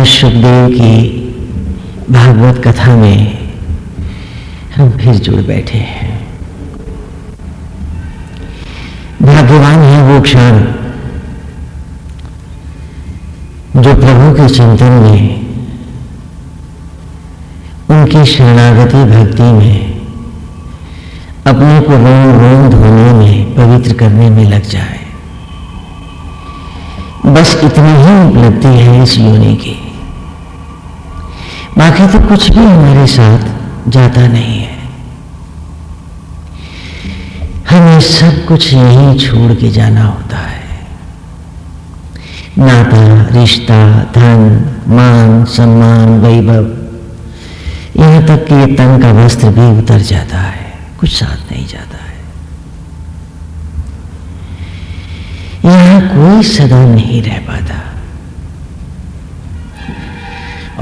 महाराज सुखदेव की भागवत कथा में हम फिर जुड़ बैठे हैं। भाग्यवान है वो क्षण जो प्रभु के चिंतन में, उनकी शरणागति भक्ति में, अपने को रोम रोम धोने में, पवित्र करने में लग जाए। बस इतनी ही उपलब्धि है इस योनि की। बाकी तो कुछ भी हमारे साथ जाता नहीं है। हमें सब कुछ यही छोड़ के जाना होता है। नाता, रिश्ता, धन, मान, सम्मान, वैभव, यहाँ तक कि तन का वस्त्र भी उतर जाता है, कुछ साथ नहीं जाता है। यहाँ कोई सदा नहीं रह पाता।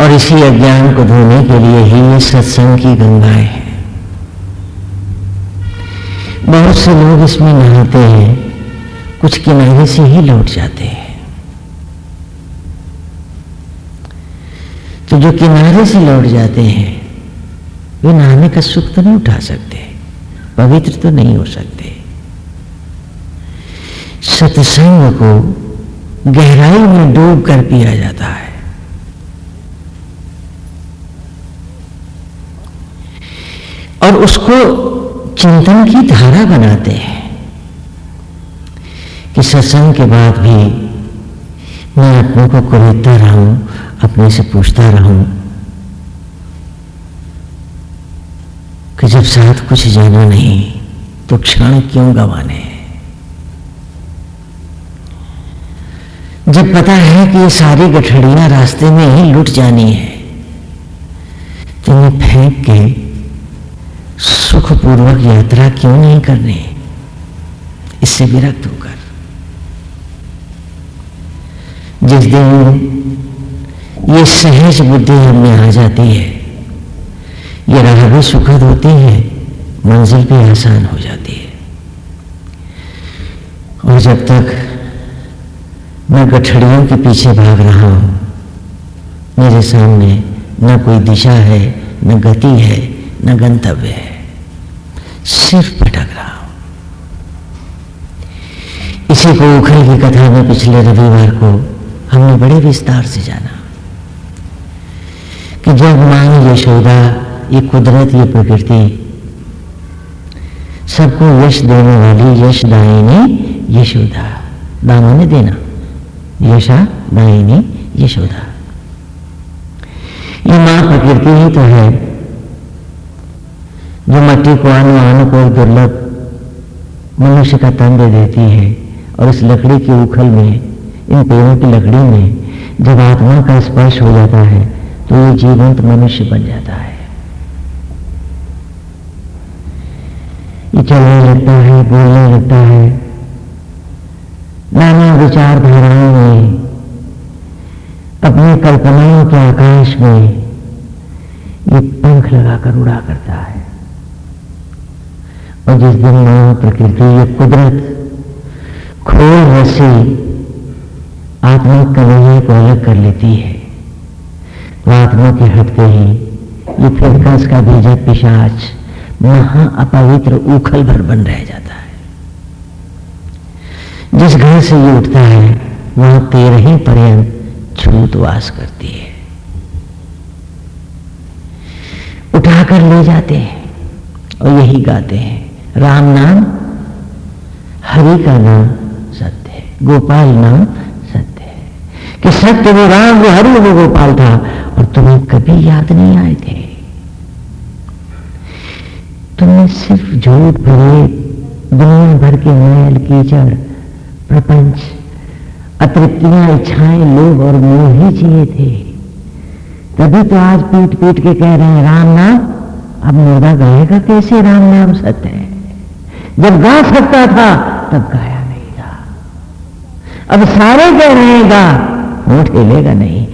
और इसी अज्ञान को धोने के लिए ही ये सत्संग की गंगाएँ हैं। बहुत से लोग इसमें नहाते हैं, कुछ किनारे से ही लौट जाते हैं। तो जो किनारे से लौट जाते हैं, वे नहाने का सुख तो नहीं उठा सकते, पवित्र तो नहीं हो सकते। सत्संग को गहराई में डूब कर पिया जाता है। और उसको चिंतन की धारा बनाते हैं। कि सत्संग के बाद भी मैं अपने को कुरेदता रहूँ, अपने से पूछता रहूँ कि जब साथ कुछ जाना नहीं तो क्षण क्यों गवाने जब पता है कि ये सारी गठड़ियाँ रास्ते में ही लुट जानी है तो ये फेंक के सुखपूर्वक यात्रा क्यों नहीं करनी? इससे विरक्त होकर। जिस दिन ये सहज बुद्धि हमें आ जाती है, ये राह भी सुखद होती है, मंजिल भी आसान हो जाती है। और जब तक मैं गठड़ियों के पीछे भाग रहा हूँ, मेरे सामने न कोई दिशा है, न गति है, न गंतव्य है। सिर्फ़ भटक रहा हूँ इसी को उखल की कथा में पिछले रविवार को हमने बड़े विस्तार से जाना कि जब माँ यशोदा, ये कुदरत, ये प्रकृति, सबको यश देने वाली यशदायिनी यशोदा दामों ने देना। यशा दायिनी यशोदा। ये माँ प्रकृति ही तो है। जो मट्टी को आने आने को दुर्लभ मनुष्य का तन दे देती है और इस लकड़ी की उखल में, इन पेड़ों की लकड़ी में जब आत्मा का स्पर्श हो जाता है तो ये जीवंत मनुष्य बन जाता है। ये चलने लगता है, बोलने लगता है। नाना विचारधाराओं में, अपनी कल्पनाओं के आकाश में ये पंख लगाकर उड़ा करता है। और जिस दिन माँ प्रकृति ये कुदरत खोल रसी आत्मा कन्हैया को अलग कर लेती है। तो आत्मा के हटते ही ये फिर का बीजक पिशाच महा अपवित्र उखल भर बन रह जाता है। जिस घर से ये उठता है, वहाँ तेरह पर्यंत छूत वास करती है। उठाकर ले जाते हैं और यही गाते हैं। राम नाम, हरि का नाम सत्य है, गोपाल नाम सत्य है। कि सत्य वो राम, वो हरि, वो गोपाल था और तुम्हें कभी याद नहीं आए थे। तुमने सिर्फ़ झूठ भरे, दुनिया भर के मैल, कीचड़, प्रपंच, अतृप्तियाँ, इच्छाएँ लोग और मोह ही चाहिए थे। तभी तो आज पीट पीट के कह रहे हैं, राम नाम? अब मुर्दा गाएगा कैसे, राम नाम सत्य है? जब गा सकता था, तब गाया नहीं था अब सारे कह रहे गा। हिलेगा नहीं।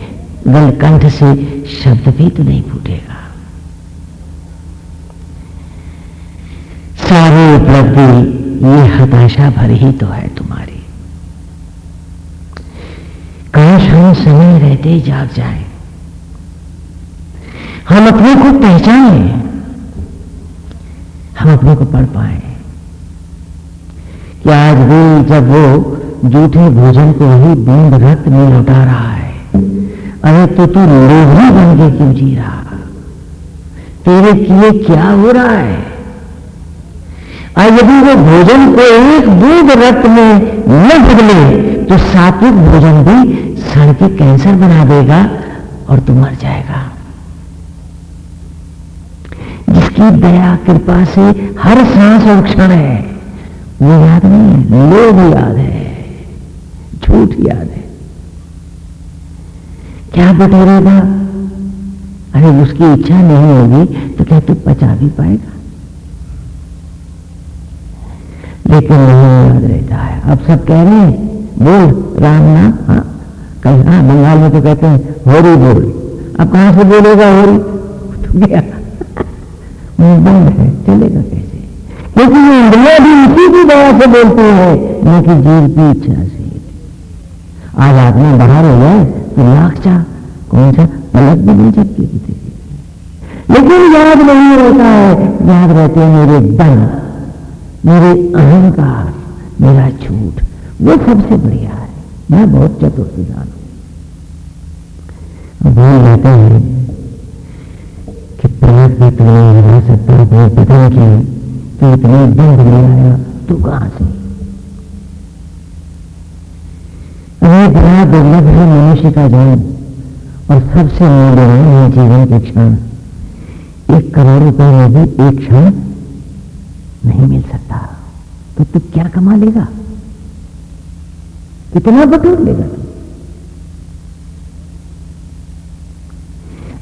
गलकंठ से शब्द भी तो नहीं फूटेगा। सारी उपलब्धि, ये हताशा भर ही तो है तुम्हारी। काश हम समय रहते जाग जाए। हम अपने को पहचाने। हम अपने को पढ़ पाए। कि आज भी जब वो जूठे भोजन को ही बूंद रक्त में लौटा रहा है? अरे तो तू लोभी बन के क्यों जी रहा? तेरे किए क्या हो रहा है? और यदि वो भोजन को एक बूंद रक्त में न बदले तो सात्विक भोजन भी सड़ के कैंसर बना देगा और तू मर जाएगा। जिसकी दया, कृपा से हर सांस और क्षण है वो याद नहीं है लोभ याद है, झूठ याद है। क्या बटोरेगा अरे उसकी इच्छा नहीं होगी तो क्या तू पचा भी पाएगा? लेकिन नहीं याद रहता है, अब सब कह रहे हैं, बोल, राम ना हाँ कहीं हाँ बंगाल में तो कहते हैं, होरी बोल। अब कहाँ से बोलेगा होरी? तो गया। बंद है, चलेगा कैसे? क्योंकि ये इंद्रिया भी इसी की दया से बोलते हैं उनकी जीव की इच्छा से। आज आदमी बाहर हो जाए तो लाख चाह कौन सा? पलक भी नहीं झपकी लेकिन याद नहीं रहता है, याद रहते हैं मेरे दम मेरे अहंकार, मेरा झूठ, वो सबसे बढ़िया है। मैं बहुत चतुर किसान हूँ। भूल जाते हैं कि प्रयास भी तुम्हें बना सकता है पता की कि इतने दंड ले आया तू कहाँ से? बड़ा दुर्लभ है मनुष्य का जन्म और सबसे मूल्यवान है जीवन के क्षण। एक करोड़ रुपए में भी एक क्षण नहीं मिल सकता। तो तू क्या कमा लेगा? कितना बटोर लेगा तू?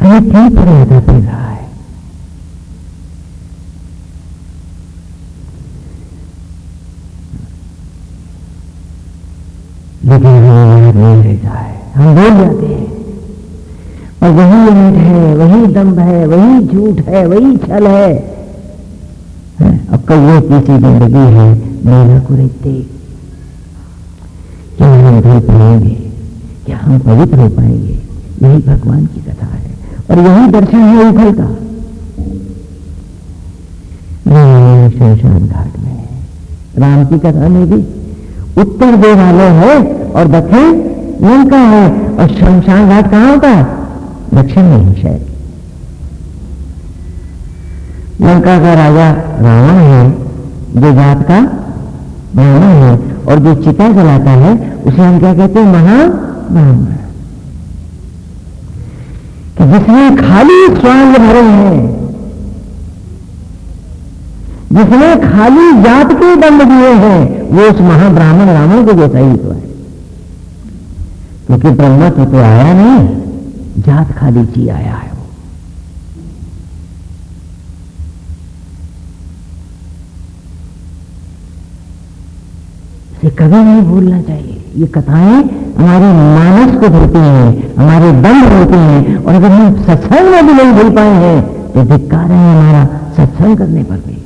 हमें क्यों पड़ रहा है। लेकिन हमें याद नहीं रहता है हम भूल जाते हैं। और वही ऊँट है, वही दम्भ है, वही झूठ है, वही छल है। अब कौए सी ज़िंदगी है, मेरा को रहते क्या हम भूल पाएँगे? क्या हम पवित्र हो पाएँगे? यही भगवान की कथा है। और यही दर्शन है उखल का। शमशान घाट में राम की कथा में भी उत्तर देवालय है और दक्षिण लंका है। और शमशान घाट कहाँ होता है? दक्षिण में ही शायद। लंका का राजा रावण है, जो जात का ब्राह्मण है और जो चिता जलाता है, उसे हम क्या कहते हैं? महाब्राह्मण। कि जिसने खाली स्वांग भरे हैं जिसने खाली जात के दंड दिए हैं वो उस महाब्राह्मण रावण को जैसा ही तो है। क्योंकि तो, तो आया नहीं जात खाली जी आया है वो। इसे कभी नहीं भूलना चाहिए। ये कथाएँ हमारे मानस को धोती हैं हमारे दंड होते हैं और अगर हम सत्संग में भी नहीं भूल पाए हैं तो धिक्कार है हमारा सत्संग करने पर भी।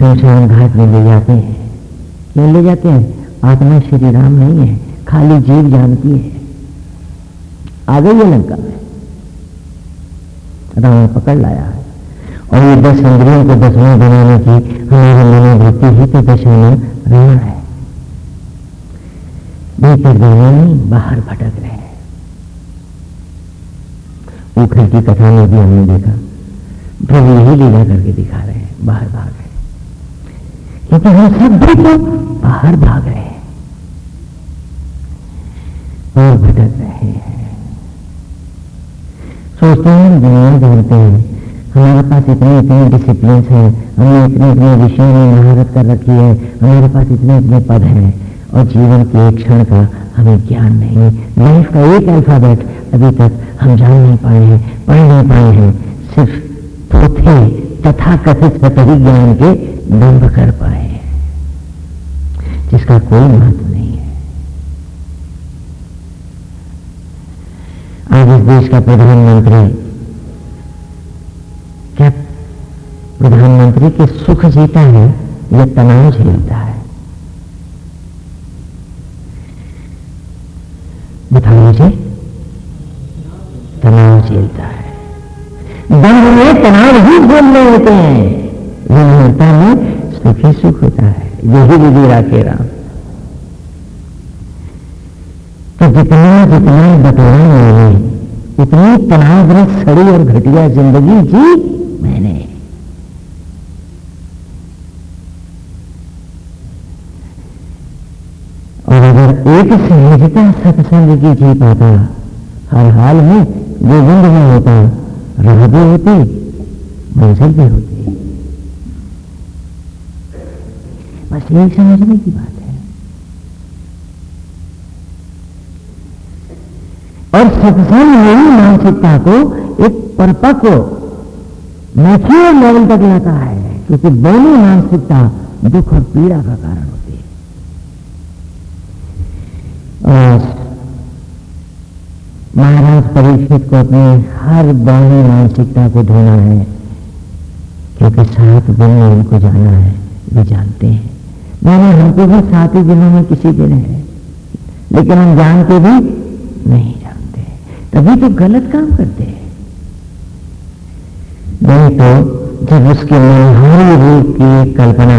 शमशान घाट में ले जाते हैं। क्यों ले जाते हैं। आत्मा श्री राम नहीं है, खाली जीव जानती है। आ गई है लंका में राम पकड़ लाया है। और ये दस इंद्रियों को दसवां बनाने की हमारी मनोवृत्ति ही तो दशा में है। भीतर जाने नहीं बाहर भटक रहे हैं। उखल की कथा में भी हमने देखा प्रभु यही लीला करके दिखा रहे हैं बाहर रहे क्योंकि हम सब भी तो बाहर भाग रहे हैं और भटक रहे हैं। सोचते हैं दुनिया जानते हैं। हमारे पास इतने इतने डिसिप्लिन है। हमने इतने इतने विषयों में महारत कर रखी है। हमारे पास इतने इतने पद हैं। और जीवन के एक क्षण का हमें ज्ञान नहीं। लाइफ का एक अल्फ़ाबेट अभी तक हम जान नहीं पाए हैं, पढ़ नहीं पाए हैं। सिर्फ़ तथा कथित सतही ज्ञान के दम्भ कर पाए जिसका कोई महत्व नहीं है। आज इस देश का प्रधानमंत्री, क्या प्रधानमंत्री के सुख जीता है, या तनाव झेलता है? बताओ मुझे। तनाव झेलता है। दंड में तनाव ही रहे होते हैं। विनम्रता में सुखी सुख होता है। यही विधि राखे राम। तो जितना जितना बतलाया मैंने इतनी तनावग्रस्त सड़ी और घटिया ज़िंदगी जी मैंने। और अगर एक सहजता सत्संग की जी पाता हर हाल में गोविंद में होता, राह भी होती मंजिल भी होती। बस यही समझने की बात है। और सत्संग यही मानसिकता को एक परिपक्व मैच्योर लेवल तक लाता है, क्योंकि दोनों मानसिकता दुख और पीड़ा का कारण होती है। और महाराज परीक्षित को अपनी हर बौनी मानसिकता को धोना है, क्योंकि सात दिन में उनको जाना है, वे जानते हैं। मैंने हमको भी ही दिनों में किसी दिन है लेकिन हम जानते भी नहीं जानते। तभी तो गलत काम करते हैं। नहीं तो जब उसके मनहारी रूप की कल्पना,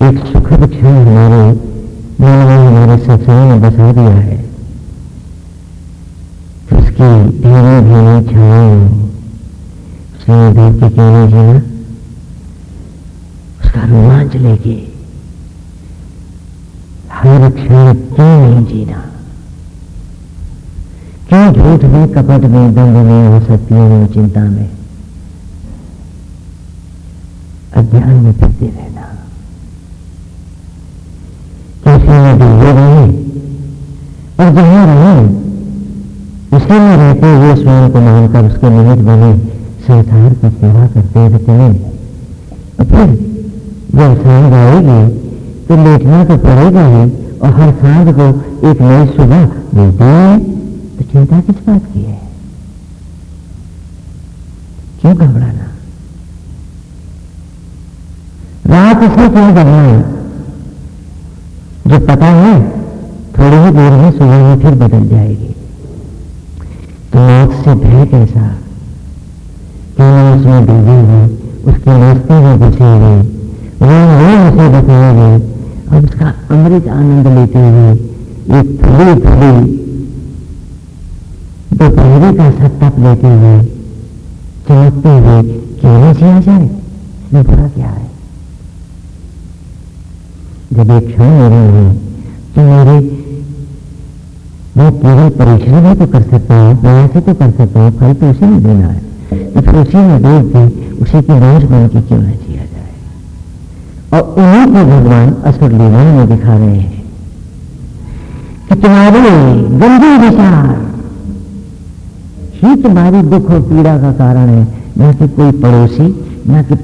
एक सुखद क्षण हमारे हमारे सत्संग में बसा दिया है, उसकी धीरे धीरे छाए उसने देख के जीना उसका रोमांच लेके हर क्षण क्यों नहीं जीना? क्यों झूठ में कपट में दंड में आसक्तियों में चिंता में? अज्ञान में फिरते रहना। कैसे में डूबे रहे और जहाँ रहे, उसी में रहते हुए स्वयं को मानकर उसके निमित्त बने, संसार की सेवा करते रहते हैं और फिर जब साँझ आएगी तो लेटना तो पड़ेगा ही और हर साँझ को एक नई सुबह मिलती है। तो चिंता किस बात की है? क्यों घबराना? रात से क्यों है जो पता है, थोड़ी ही देर में सुबह में फिर बदल जाएगी। तो मौत से भय कैसा? क्यों उसमें डूबी हुई, उसके रास्ते में हुए वो वो उसे बताएँगे और उसका अमृत आनंद लेते हुए एक फुली फुली दोपहरी का सत्तप लेते हुए चमकते हुए क्यों जिया जाए। इसमें बुरा क्या है? जब एक क्षण मेरे हुई तो मेरे मैं केवल परिश्रम ही तो कर सकता हूँ, प्रयास तो कर सकता हूँ, फल तो उसी में देना है। तो फिर उसी में देख के उसी की रोज बन के क्यों न जिया और उन्हीं को भगवान असुर लीला में दिखा रहे हैं कि तुम्हारे गंभीर विचार ही तुम्हारी दुख और पीड़ा का कारण है। न कि कोई पड़ोसी, न कि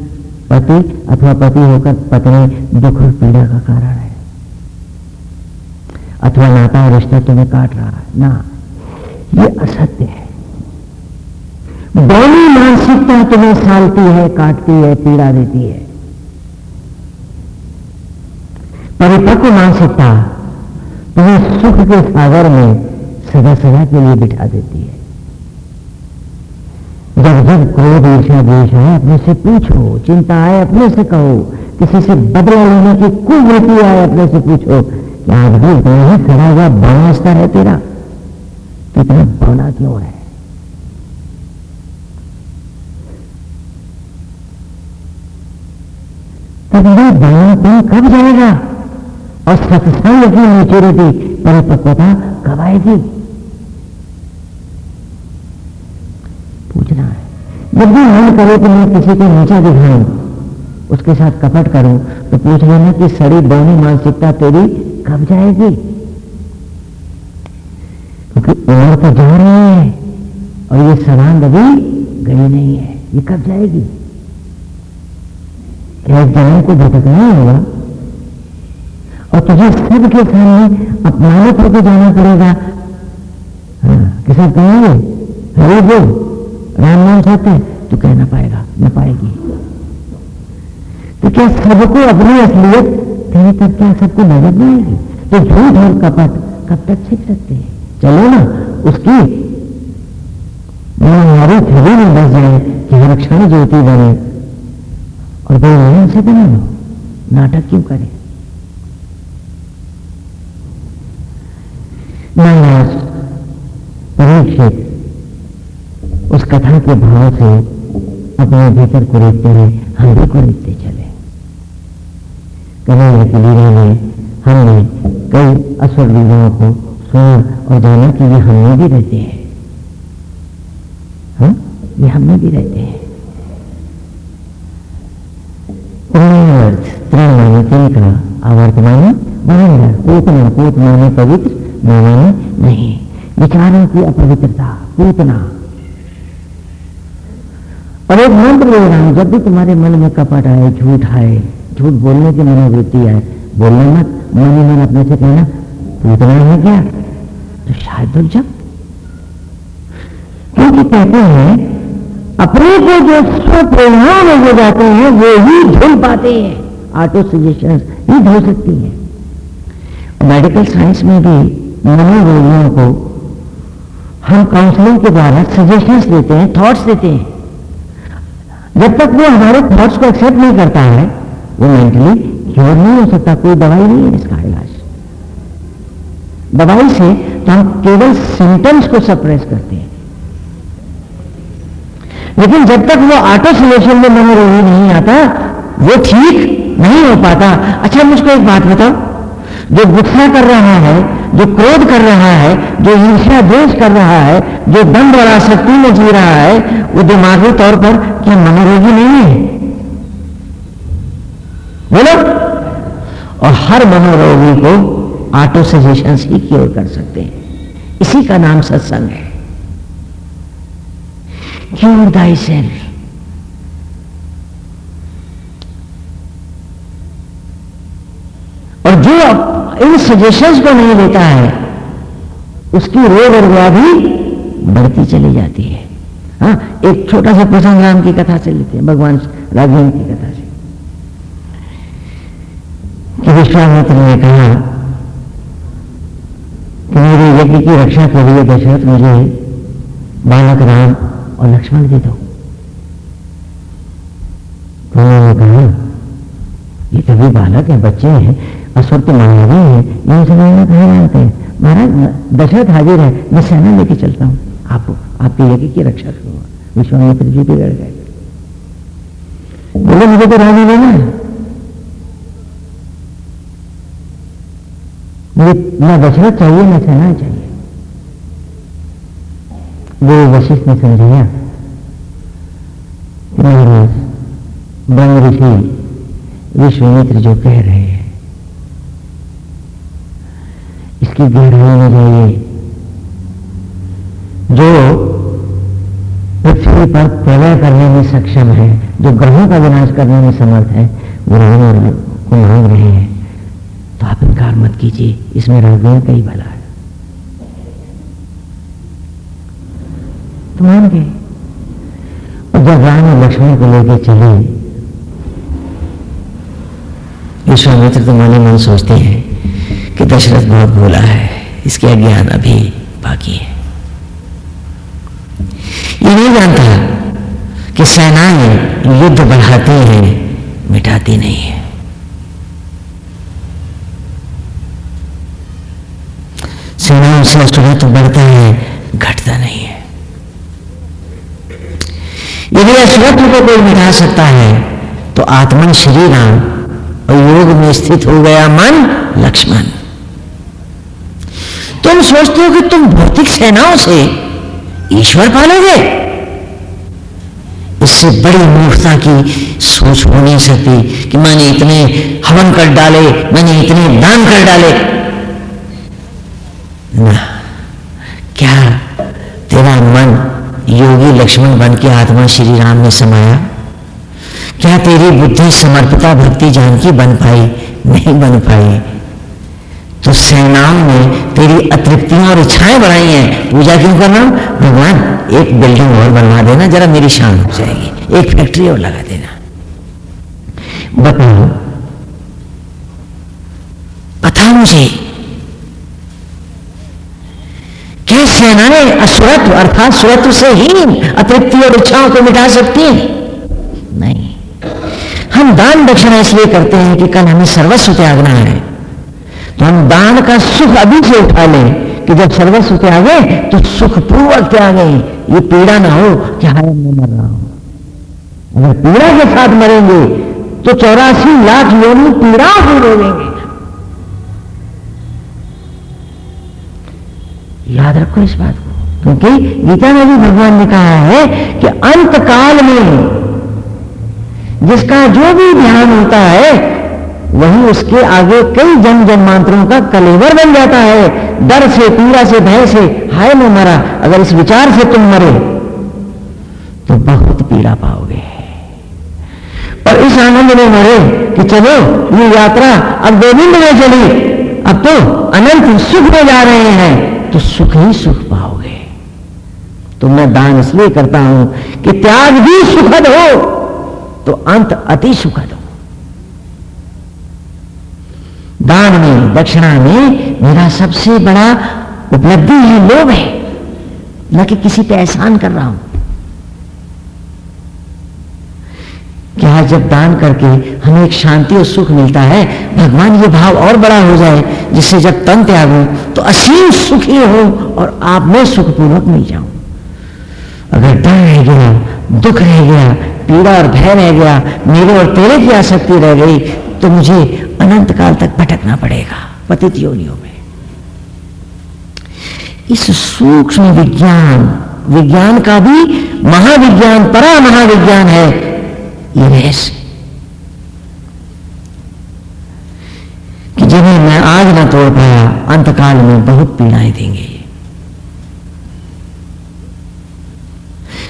पति अथवा पति होकर पत्नी दुख और पीड़ा का कारण है। अथवा नाता रिश्ता तुम्हें काट रहा है। ना, ये असत्य है। दोनों मानसिकता तुम्हें सालती है, काटती है, पीड़ा देती है। परिपक्व मानसिकता तुम्हें सुख के सागर में सदा सदा के लिए बिठा देती है। जब जब क्रोध ईर्षा द्वेश है अपने से पूछो, चिंता आए, अपने से कहो, किसी से बदला लेने की कुवृत्ति आए, अपने से पूछो, क्या आज भी इतना ही खड़ा हुआ बौनास्ता है तेरा? कितना बौना क्यों है? तब ये बौनापन कब जाएगा? और सत्संग की मेच्योरिटी परिपक्वता कब आएगी पूछना है। जब भी मन करे कि मैं किसी को नीचा दिखाऊँ उसके साथ कपट करूँ तो पूछ लेना कि सड़ी बौनी मानसिकता तेरी कब जाएगी? क्योंकि उम्र तो जा रही है, और ये सवांग अभी गई नहीं है। ये कब जाएगी? क्या एक जन्म को भटकना होगा। और तुझे सबके सामने अपमानित होकर जाना पड़ेगा। हाँ, किसी कहेंगे? हरे बोल राम नाम चाहते तो कहना पाएगा न पाएगी। तो क्या सबको अपनी असलियत कहीं तक क्या सबको नहीं आएगी तो झूठ और कपट कब तक छिप सकते हैं? चलो ना उसकी हमारी फिर में बस जाए कि हर क्षण ज्योति बने। और नयन से बना लो नाटक क्यों करें? महाराज परीक्षित उस कथा के भाव से अपने भीतर को देखते रहे हम भी को देखते चले। कभी की लीला में हमने कई असर लीलाओं को सुना और जाना कि ये हमने भी रहते हैं। हाँ? ये हमने भी रहते हैं। पुण्यार्थ त्रिमानी तिनका आवर्तमान बारंबार पूतना पूतना पवित्र माने नहीं। विचारों की अपवित्रता, पूतना। और एक मंत्र ले रहा हूँ, जब भी तुम्हारे मन में कपट आए, झूठ आए, झूठ बोलने की मनोवृत्ति आए, बोलने मत, मन ही मन अपने से कहना, पूतना है क्या? तो शायद तो जब क्योंकि कहते हैं, अपने को जो स्वप्रेरणा में हो जाते हैं, वो ही झूल पाते हैं। ऑटो सजेशन ही धो सकती है। मेडिकल साइंस में भी मनोरोगियों को हम काउंसलिंग के द्वारा सजेशंस देते हैं थॉट्स देते हैं। जब तक वो हमारे थॉट्स को एक्सेप्ट नहीं करता है, वो मेंटली क्योर नहीं हो सकता, कोई दवाई नहीं है इसका इलाज। दवाई से तो हम केवल सिम्टम्स को सप्रेस करते हैं। लेकिन जब तक वो ऑटो सोल्यूशन में मनोरोगी नहीं आता, वो ठीक नहीं हो पाता अच्छा मुझको एक बात बताओ। जो गुस्सा कर रहा है, जो क्रोध कर रहा है, जो ईर्ष्या द्वेष कर रहा है, जो दंड और आसक्ति में जी रहा है, वो दिमागी तौर पर क्या मनोरोगी नहीं है? बोलो। और हर मनोरोगी को ऑटो सजेशन ही क्योर कर सकते हैं। इसी का नाम सत्संग है। क्योर दाई सेल्फ और जो इन सजेशंस को नहीं देता है। उसकी रोग और व्याधि बढ़ती चली जाती है। हाँ एक छोटा सा प्रसंग राम की कथा से लेते हैं, भगवान राघवेंद्र की कथा से। कि विश्वामित्र ने कहा कि मेरे यज्ञ की रक्षा के लिए दशरथ मुझे बालक राम और लक्ष्मण दे दो। तो उन्होंने कहा, ये तभी बालक है, बच्चे हैं असुर तो महाराज है, ये कहे जानते हैं महाराज दशरथ हाजिर है, मैं सेना लेके चलता हूँ। आप, आपके यज्ञ की रक्षा करूँगा विश्वामित्र जी बिगड़ गए। बोले, मुझे तो राजा लेना है? मुझे, ना दशरथ चाहिए, ना सेना चाहिए। वो वशिष्ठ ने समझाया महाराज, ब्रह्म ऋषि, विश्वामित्र जो कह रहे हैं इसकी गहराई में जाइए। जो पृथ्वी पर प्रलय करने में सक्षम है, जो ग्रहों का विनाश करने में समर्थ है, वो राम को मांग रहे हैं। तो आप इनकार मत कीजिए, इसमें राघवेन का ही भला है। तो मान गए और जब राम और लक्ष्मण को लेकर चले विश्वामित्र तो मन मन सोचते हैं। कि दशरथ बहुत भोला है, इसके अज्ञान अभी बाकी है। ये नहीं जानता कि सेनाएँ युद्ध बढ़ाती हैं, मिटाती नहीं है। सेनाओं से असुरत्व तो बढ़ता है, घटता नहीं है। यदि असुरत्व को कोई मिटा सकता है तो आत्मन श्री राम और योग में स्थित हो गया मन लक्ष्मण। तुम सोचते हो कि तुम भौतिक सेनाओं से ईश्वर पालोगे? इससे बड़ी मूर्खता की सोच हो नहीं सकती कि मैंने इतने हवन कर डाले, मैंने इतने दान कर डाले। ना, क्या तेरा मन योगी लक्ष्मण बन के आत्मा श्री राम में समाया? क्या तेरी बुद्धि समर्पिता भक्ति जानकी बन पाई? नहीं बन पाई। तो सेनाओं में तेरी अतृप्तियाँ और इच्छाएँ बढ़ाई हैं। पूजा क्यों करना? भगवान, एक बिल्डिंग और बनवा देना, जरा मेरी शान हो जाएगी। एक फैक्ट्री और लगा देना। बताओ, पता मुझे, क्या सेनाएँ असुरत्व अर्थात सुरत्व से ही अतृप्ति और इच्छाओं को मिटा सकती हैं? नहीं। हम दान दक्षिणा इसलिए करते हैं कि कल हमें सर्वस्व त्यागना है। तो हम दान का सुख अभी से उठा लें कि जब सर्वस्व त्यागे तो सुखपूर्वक त्यागे। ये पीड़ा ना हो कि हाय मैं मर रहा हूँ। अगर पीड़ा के साथ मरेंगे तो चौरासी लाख योनि पीड़ा से रोवेंगे। याद रखो इस बात को, क्योंकि गीता में भी भगवान ने कहा है कि अंत काल में जिसका जो भी ध्यान होता है वही उसके आगे कई जन्म जन्मांतरों का कलेवर बन जाता है। डर से, पीड़ा से, भय से, हाय में मरा, अगर इस विचार से तुम मरे तो बहुत पीड़ा पाओगे। और इस आनंद में मरे कि चलो, ये यात्रा अब गोविंद में चली, अब तो अनंत सुख में जा रहे हैं तो सुख ही सुख पाओगे। तो मैं दान इसलिए करता हूँ कि त्याग भी सुखद हो तो अंत अति सुखद हो। दान में दक्षिणा में मेरा सबसे बड़ा उपलब्धि है लोभ है न कि किसी पे एहसान कर रहा हूँ। क्या जब दान करके हमें एक शांति और सुख मिलता है, भगवान ये भाव और बड़ा हो जाए, जिससे जब तन त्याग हो तो असीम सुखी हो और आप में सुखपूर्वक मिल जाऊँ। अगर डर रह गया, दुख रह गया, पीड़ा और भय रह गया, मेरे और तेरे की आसक्ति रह गई तो मुझे अनंत काल तक भटकना पड़ेगा पतित योनियों में। इस सूक्ष्म विज्ञान विज्ञान का भी महाविज्ञान परा महाविज्ञान है, ये रहस्य। कि जिन्हें मैं आज ना तोड़ पाया, अंतकाल में बहुत पीड़ाएँ देंगे।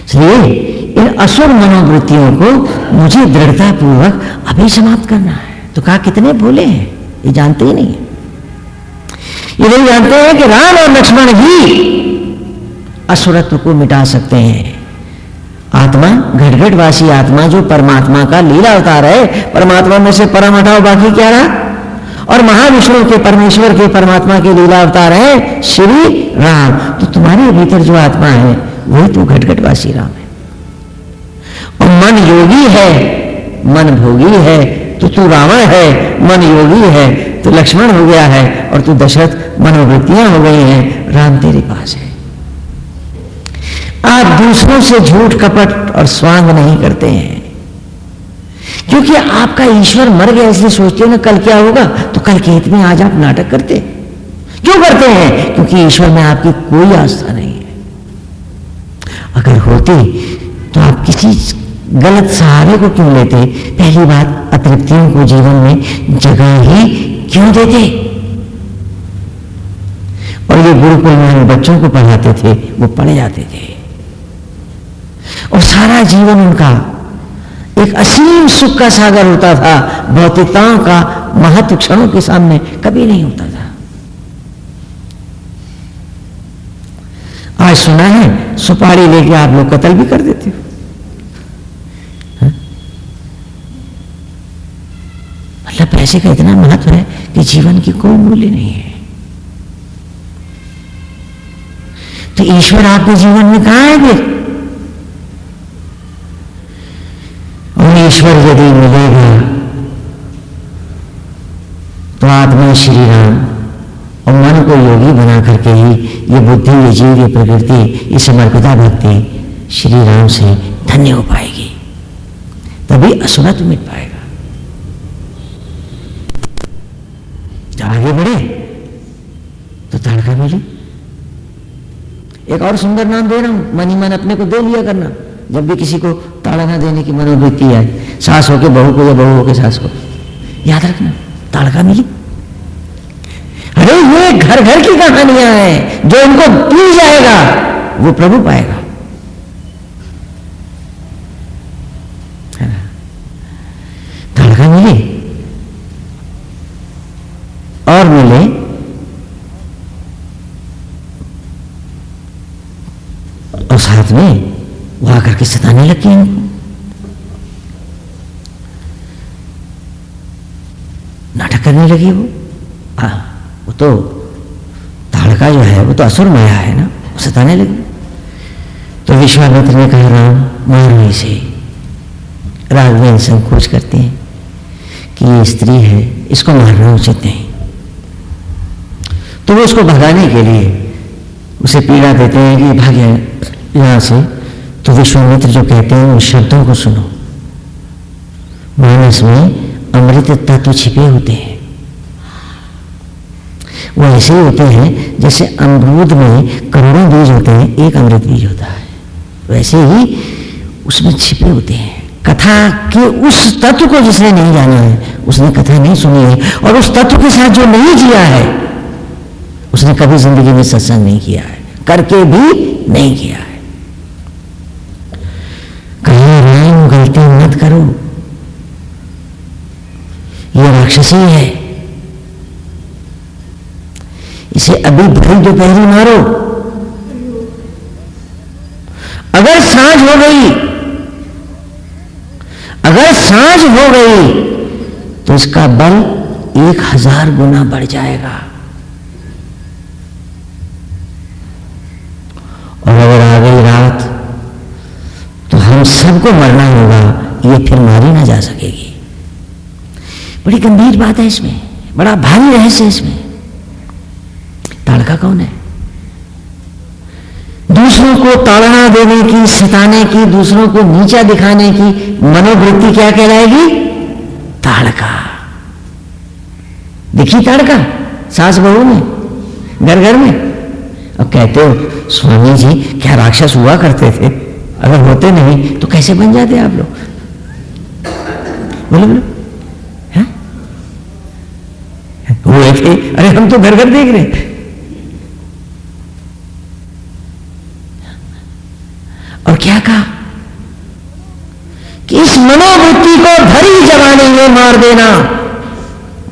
इसलिए इन असुर मनोवृत्तियों को मुझे दृढ़ता पूर्वक अभी समाप्त करना है। तो कहा, कितने भूले हैं? ये जानते ही नहीं ये नहीं जानते हैं कि राम और लक्ष्मण ही असुरत्व को मिटा सकते हैं। आत्मा, घटघटवासी आत्मा जो परमात्मा का लीला अवतार है, परमात्मा में से परम हटाओ, बाकी क्या रहा? और महाविष्णु के, परमेश्वर के, परमात्मा के लीला अवतार है, श्री राम। तो तुम्हारे भीतर जो आत्मा है, वही तो घटघटवासी राम है। और मन योगी है, मन भोगी है तो तू रावण है मन योगी है तो लक्ष्मण हो गया है, और तू दशरथ मनोवृत्तियाँ हो गई हैं, राम तेरे पास है। आप दूसरों से झूठ, कपट और स्वांग नहीं करते हैं। क्योंकि आपका ईश्वर मर गया इसलिए सोचते हो ना, कल क्या होगा? तो कल के हित में आज आप नाटक करते क्यों करते हैं? क्योंकि ईश्वर में आपकी कोई आस्था नहीं है। अगर होती तो आप किसी गलत सहारे को क्यों लेते? पहली बात अतृप्तियों को जीवन में जगह ही क्यों देते? और ये गुरुकुल में बच्चों को पढ़ाते थे, वो पढ़े जाते थे। और सारा जीवन उनका एक असीम सुख का सागर होता था, भौतिकताओं का महत्व क्षणों के सामने कभी नहीं होता था। आज सुना है, सुपारी लेके आप लोग कत्ल भी कर देते हो मतलब पैसे का इतना महत्व है कि जीवन की कोई मूल्य नहीं है। तो ईश्वर आपके जीवन में कहा है फिर? और ईश्वर यदि मिलेगा तो आत्मा श्री राम और मन को योगी बना करके ही ये बुद्धि, ये जीव, ये प्रकृति, ये समर्पिता भक्ति श्री राम से धन्य हो पाएगी। तभी असुरत मिट पाएगा। जब आगे बढ़े तो तड़का मिले एक और सुंदर नाम दे रहा हूँ, मनी मन अपने को दे लिया करना, जब भी किसी को ताड़ा ना देने की मनोवृत्ति आए सास हो के बहू को या बहू हो के सास को। याद रखना, ताड़का मिली अरे, ये घर घर की कहानियाँ हैं, जो इनको पी जाएगा, वो प्रभु पाएगा। ताड़का मिली और मिले। और साथ में वो आकर के सताने लग नाटक करने लगी वो। आ, वो तो ताड़का जो है वो तो असुर माया है ना वो सताने लगी। तो विश्वामित्र ने कहा राम मारो इसे। राघवेन संकोच करते हैं कि ये स्त्री है इसको मारना उचित नहीं। तो वो उसको भगाने के लिए उसे पीड़ा देते हैं कि भाग्य यहाँ से तो विश्वामित्र जो कहते हैं उन शब्दों को सुनो। मानस में अमृत तत्व छिपे होते हैं। वो ऐसे होते हैं जैसे अमरूद में करोड़ों बीज होते हैं, एक अमृत बीज होता है। वैसे ही उसमें छिपे होते हैं। कथा के उस तत्व को जिसने नहीं जाना है, उसने कथा नहीं सुनी है और उस तत्व के साथ जो नहीं जिया है उसने कभी ज़िंदगी में सत्संग नहीं किया है, करके भी नहीं किया है। कहीं राम गलती मत करो। ये राक्षसी है। इसे अभी भरी दोपहरी मारो। अगर साँझ हो गई, अगर साँझ हो गई तो इसका बल एक हज़ार गुना बढ़ जाएगा और अगर आ गई रात तो हम सबको मरना होगा, ये फिर मारी ना जा सकेगी। बड़ी गंभीर बात है इसमें, बड़ा भारी रहस्य इसमें। ताड़का कौन है? दूसरों को ताड़ना देने की, सताने की, दूसरों को नीचा दिखाने की मनोवृत्ति क्या कहलाएगी? ताड़का। दिखी ताड़का, सास बहू में घर घर में। अब कहते हो, स्वामी जी, क्या राक्षस हुआ करते थे? अगर होते नहीं तो कैसे बन जाते आप लोग? बोलो बोलो। हुए थे अरे हम तो घर घर देख रहे और क्या कहा? कि इस मनोवृत्ति को भरी जवानी में मार देना।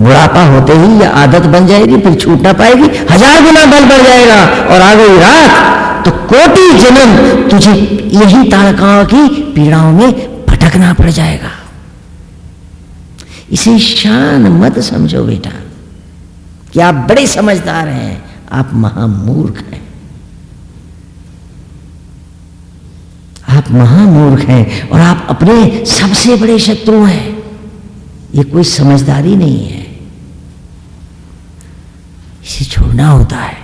बुढ़ापा होते ही यह आदत बन जाएगी, फिर छूट ना पाएगी, हज़ार गुना बल बढ़ जाएगा, और आ गई रात। तो कोटि जन्म तुझे यही तारकाओं की पीड़ाओं में भटकना पड़ जाएगा। इसे शान मत समझो बेटा, कि आप बड़े समझदार हैं, आप महामूर्ख हैं। आप महामूर्ख हैं और आप अपने सबसे बड़े शत्रु हैं। ये कोई समझदारी नहीं है। इसे छोड़ना होता है।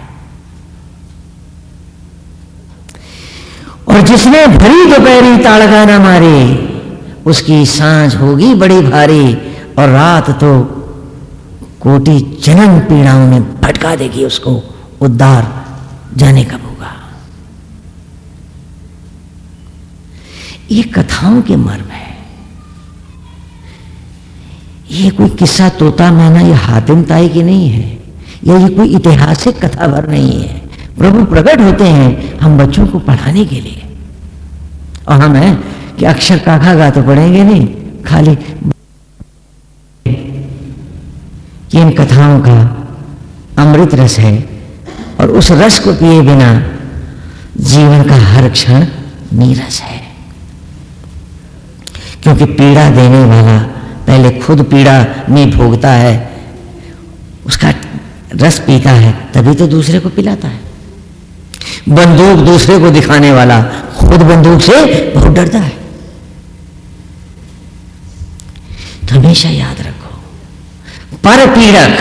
और जिसने भरी दोपहरी ताड़गा ना मारे, उसकी साँझ होगी बड़ी भारी और रात तो कोटि जन्म पीड़ाओं में भटका देगी उसको उद्धार जाने कब होगा। ये कथाओं के मर्म है। ये कोई किस्सा तोता मैना या हातिम ताई की नहीं है, या ये कोई ऐतिहासिक कथा भर नहीं है। प्रभु प्रकट होते हैं हम बच्चों को पढ़ाने के लिए। और हम है कि अक्षर काखा गा तो पढ़ेंगे नहीं, खाली कि इन कथाओं का अमृत रस है और उस रस को पिए बिना जीवन का हर क्षण नीरस है। क्योंकि पीड़ा देने वाला पहले खुद पीड़ा में भोगता है, उसका रस पीता है, तभी तो दूसरे को पिलाता है। बंदूक दूसरे को दिखाने वाला, खुद बंदूक से बहुत डरता है। तो हमेशा याद रखो पर पीड़क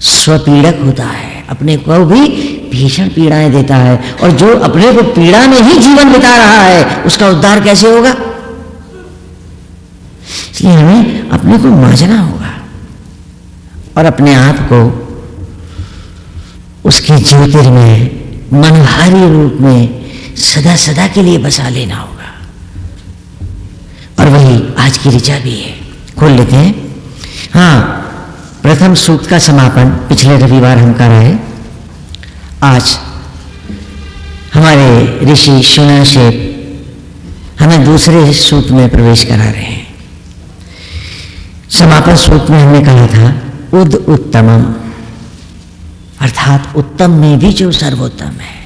स्वपीड़क होता है, अपने को भी भीषण पीड़ाएँ देता है, और जो अपने को पीड़ा में ही जीवन बिता रहा है, उसका उद्धार कैसे होगा? इसलिए हमें अपने को मांझना होगा, और अपने आप को उसके ज्योतिर्मय मनोहारी रूप में सदा सदा के लिए बसा लेना होगा। और वही आज की ऋचा भी है। खोल लेते हैं। हाँ प्रथम सूक्त का समापन पिछले रविवार हम कर रहे आज हमारे ऋषि से हमें दूसरे सूत्र में प्रवेश करा रहे हैं। समापन सूत्र में हमने कहा था, उद उत्तमम। अर्थात उत्तम में भी जो सर्वोत्तम है।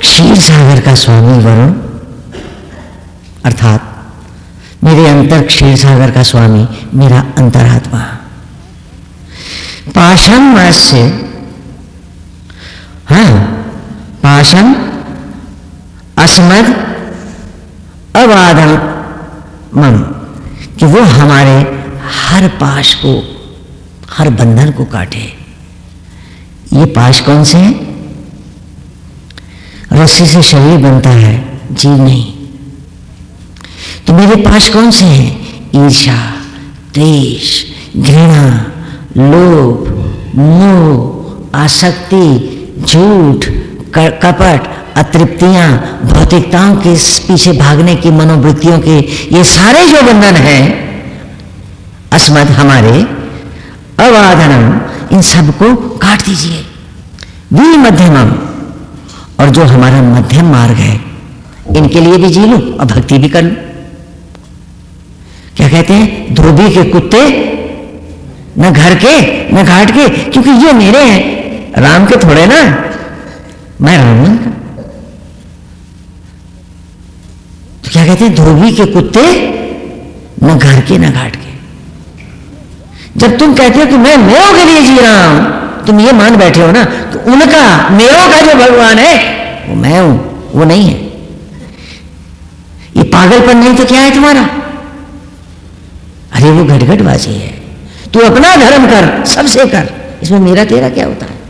क्षीर सागर का स्वामी वरुण, अर्थात मेरे अंतर क्षीर सागर का स्वामी, मेरा अंतरात्मा। पाषाण मास से हाँ पाशम असमद अबाधम, मम, कि वो हमारे हर पाश को हर बंधन को काटे। ये पाश कौन से हैं? रस्सी से शरीर बनता है, जीव नहीं। तो मेरे पास कौन से हैं? ईर्षा देश घृणा, लोभ, मोह, आसक्ति, झूठ कपट, अतृप्तियाँ, भौतिकताओं के पीछे भागने की मनोवृत्तियों के ये सारे जो बंधन हैं अस्मद हमारे अवाधनम इन सबको काट दीजिए। वी मध्यमम और जो हमारा मध्यम मार्ग है, इनके लिए भी जी लो, और भक्ति भी कर लो। क्या कहते हैं? धोबी के कुत्ते, न घर के, न घाट के, क्योंकि ये मेरे हैं। राम के थोड़े ना। मैं राम का तो क्या कहते हैं? धोबी के कुत्ते, न घर के, न घाट के। जब तुम कहते हो कि मैं मेरों के लिए जी रहा हूँ, तुम ये मान बैठे हो ना तो उनका मेरों का जो भगवान है, वो मैं हूँ, वो नहीं है। ये पागलपन नहीं तो क्या है तुम्हारा? अरे वो घटघट बाजी है। तू अपना धर्म कर, सबसे कर। इसमें मेरा तेरा क्या होता है?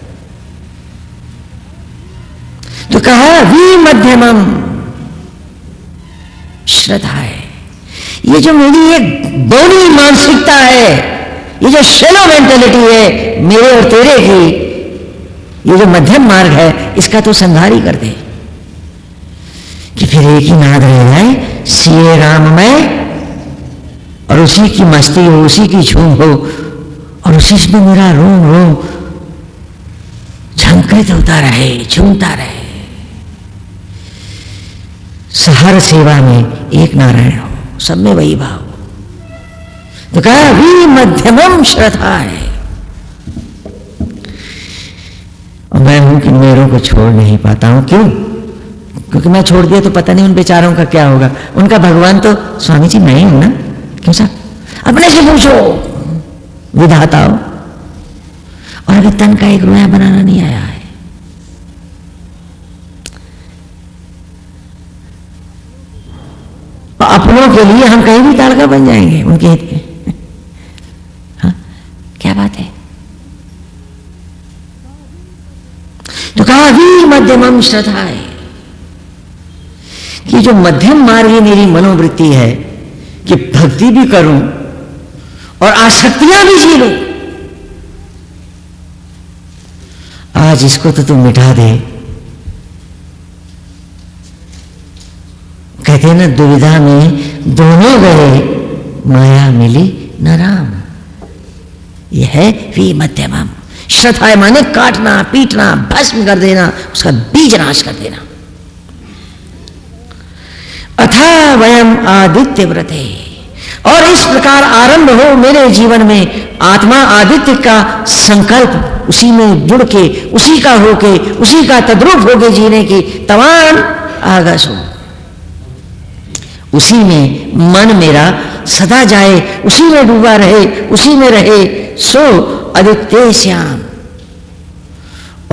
तो कहा वी मध्यमम श्रद्धा है ये जो मेरी एक बौनी मानसिकता है ये जो शेलो मेंटेलिटी है, मेरे और तेरे की, ये जो मध्यम मार्ग है, इसका तो संधार ही कर दे। कि फिर एक ही नाद रह जाए, सीए राम में, और उसी की मस्ती हो, उसी की झूम हो, और उसी में मेरा रोम रोम झंकृत होता रहे, झूमता रहे। सहर सेवा में एक नारायण हो, सब में वही भाव। तो कहा वी मध्यमम श्रद्धा है। और मैं हूँ कि मेरों को छोड़ नहीं पाता हूँ। क्यों? क्योंकि मैं छोड़ दिया तो पता नहीं उन बेचारों का क्या होगा। उनका भगवान तो स्वामी जी, मैं ही हूँ ना। क्यों सर? अपने से पूछो विधाता हो और अभी तन का एक रोया बनाना नहीं आया है। अपनों के लिए हम कहीं भी तालका बन जाएँगे, उनके हित के हाँ क्या बात है वी मध्यमम श्रद्धा है। कि जो मध्यम मार्गी मेरी मनोवृत्ति है, कि भक्ति भी करूँ और आसक्तियाँ भी जी लू आज इसको तो तुम मिटा दे। कहते हैं ना, दुविधा में दोनों गए, माया मिली न राम। यह है वी मध्यमम। श्रद्धा माने काटना, पीटना, भस्म कर देना, उसका बीज नाश कर देना। अथा वयम आदित्य व्रते। और इस प्रकार आरंभ हो मेरे जीवन में। आत्मा आदित्य का संकल्प उसी में जुड़ के उसी का होके, उसी का तद्रुप होके जीने की तमाम आगस हो। उसी में मन मेरा सदा जाए, उसी में डूबा रहे, उसी में रहे, सो आदित्य श्याम।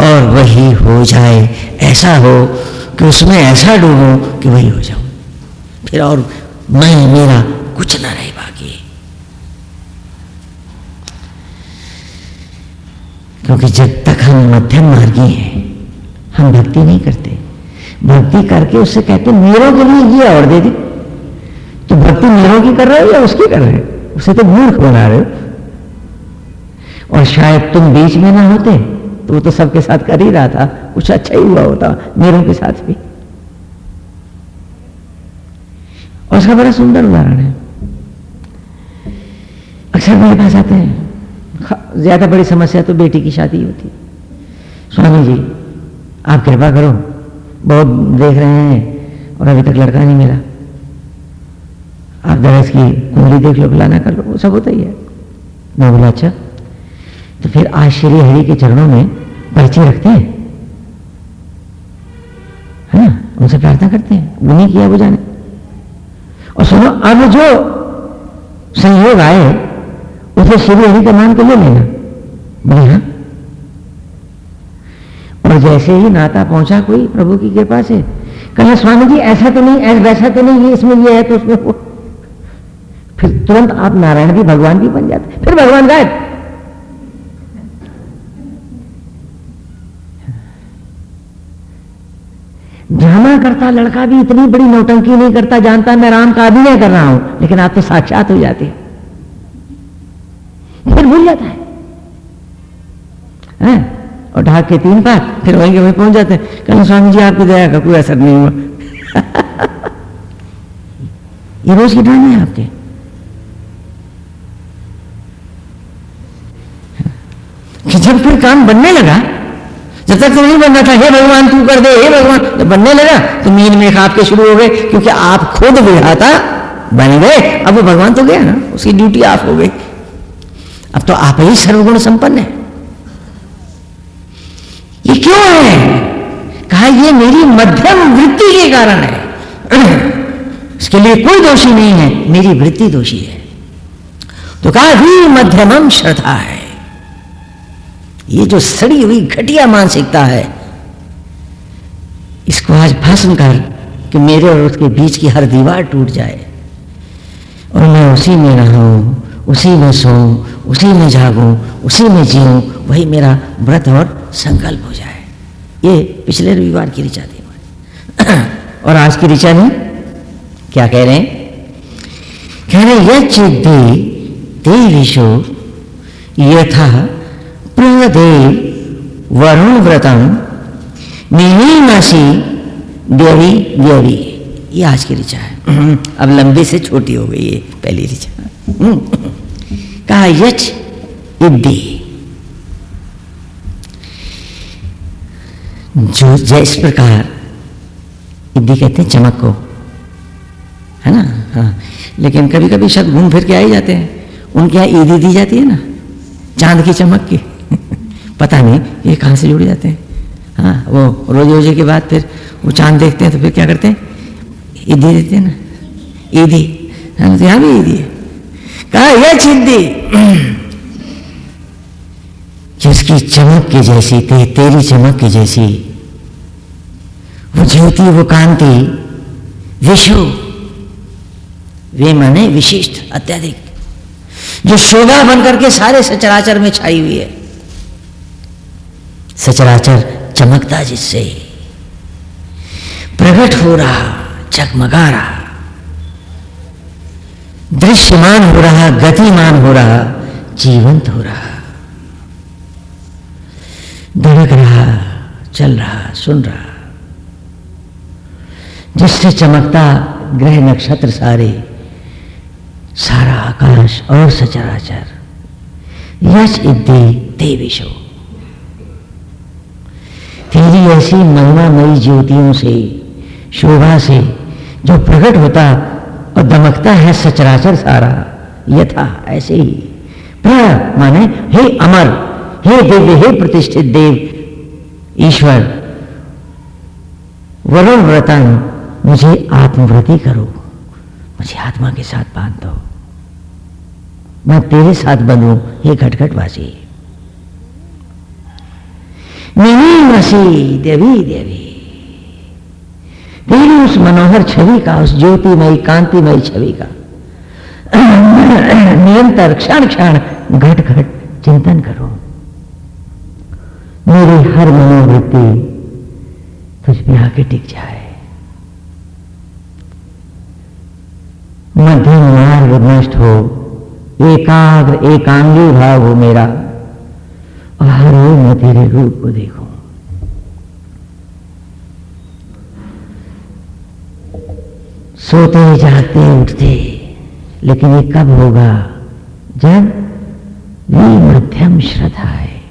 और वही हो जाए ऐसा हो कि उसमें ऐसा डूबो कि वही हो जाओ फिर और मैं मेरा कुछ ना रहे बाकी। क्योंकि जब तक हम मध्यम मार्गी हैं, हम भक्ति नहीं करते। भक्ति करके उससे कहते, मेरों के लिए ये और दे दी। तो भक्ति मेरों की कर रहे हो या उसकी कर रहे हो? उसे तो मूर्ख बना रहे हो। और शायद तुम बीच में ना होते तो वो तो सबके साथ कर ही रहा था, कुछ अच्छा ही हुआ होता, मेरों के साथ भी। और उसका बड़ा सुंदर उदाहरण है। अक्सर मेरे पास आते हैं ज़्यादा बड़ी समस्या तो बेटी की शादी होती। स्वामी जी, आप कृपा करो, बहुत देख रहे हैं और अभी तक लड़का नहीं मिला। आप जरा इसकी उंगली देख लो, फलाना कर लो, वो सब होता ही है। मैं बोला अच्छा तो फिर आज श्री हरि के चरणों में परिचय रखते हैं। है ना? उनसे प्रार्थना करते हैं। उन्हें किया, वो जाने। और सुनो, अब जो संयोग आए, उसे श्री हरि का नाम को ले लेना। बोले हाँ। और जैसे ही नाता पहुँचा कोई प्रभु की कृपा से, कहा स्वामी जी ऐसा तो नहीं, ऐसा वैसा तो नहीं इसमें ये है तो उसमें वो फिर तुरंत आप नारायण भी भगवान भी बन जाते फिर भगवान गायब। ड्रामा करता लड़का भी इतनी बड़ी नौटंकी नहीं करता जानता मैं राम का अभिनय कर रहा हूँ लेकिन आप तो साक्षात हो जाते फिर भूल जाता है, है? और ढाक के तीन पार फिर वहीं के वहीं पहुँच जाते हैं। कहना स्वामी जी आपकी दया का कोई असर नहीं हुआ। ये रोज की ड्रामे है आपके। जब फिर काम बनने लगा जब तक तो नहीं बनना था, हे भगवान, तू कर दे, हे भगवान। जब बनने लगा तो नींद में खाप के शुरू हो गए, क्योंकि आप खुद विधाता बन गए। अब वो भगवान तो गया ना, उसकी ड्यूटी आप हो गई। अब तो आप ही सर्वगुण संपन्न है। ये क्यों है? कहा, ये मेरी मध्यम वृत्ति के कारण है। इसके लिए कोई दोषी नहीं है, मेरी वृत्ति दोषी है। तो कहा भी मध्यमम श्रद्धा है ये जो सड़ी हुई घटिया मानसिकता है, इसको आज भस्म कर कि मेरे और उसके बीच की हर दीवार टूट जाए। और मैं उसी में रहूँ, उसी में सो उसी में जागूं, उसी में जीऊं, वही मेरा व्रत और संकल्प हो जाए। ये पिछले रविवार की ऋचा थी और आज की ऋचा ने क्या कह रहे हैं? कह रहे यचिद्धि देविशो यथा प्रियदेव वरुण व्रतम मिनीमसी देवी देवी। ये आज की ऋचा है। अब लंबी से छोटी हो गई है पहली ऋचा। कहा यच इद्दी जो जिस प्रकार इद्दी कहते हैं चमक को। है ना? हाँ। लेकिन कभी कभी शब्द घूम फिर के आ ही जाते हैं। उनके यहाँ ईदी दी जाती है ना? चाँद की चमक की। पता नहीं ये कहाँ से जुड़ जाते हैं? हाँ वो रोज़े रोज़े के बाद फिर वो चाँद देखते हैं तो फिर क्या करते हैं? ईदी देते हैं ना? ईदी। हाँ तो यहाँ भी ईदी है। कहा यह चिद्दी जिसकी चमक की जैसी ते, तेरी चमक की जैसी। वो ज्योति वो कांति। विश्व वे माने विशिष्ट अत्यधिक। जो शोभा बनकर के सारे सचराचर में छाई हुई है। सचराचर चमकता जिससे। प्रकट हो रहा चकमगा रहा। दृश्यमान हो रहा, गतिमान हो रहा, जीवंत हो रहा। धड़क रहा, चल रहा, सुन रहा। जिससे चमकता ग्रह नक्षत्र सारे, सारा आकाश और सचराचर। यश इद्दे देविशो। तेरी ऐसी महिमामयी ज्योतियों से, शोभा से, जो प्रकट होता और दमकता है सचराचर सारा, यथा ऐसे ही। प्र माने, हे अमर, हे दिव्य, हे प्रतिष्ठित देव, ईश्वर, वरुण व्रतन, मुझे आत्मव्रति करो, मुझे आत्मा के साथ बाँध। दो मैं तेरे साथ बनू ये घटघट मसी देवी देवी। तेरी उस मनोहर छवि का, उस ज्योतिमयी, कांतिमयी छवि का। निरंतर क्षण क्षण घट घट चिंतन करो। मेरी हर मनोवृत्ति तुझ पे आके टिक जाए। मध्यम मार्ग नष्ट हो, एकाग्र, एकांगी भाव हो मेरा। तेरे रूप को देखूँ। सोते जागते उठते, लेकिन ये कब होगा जब ये मध्यम श्रद्धा है?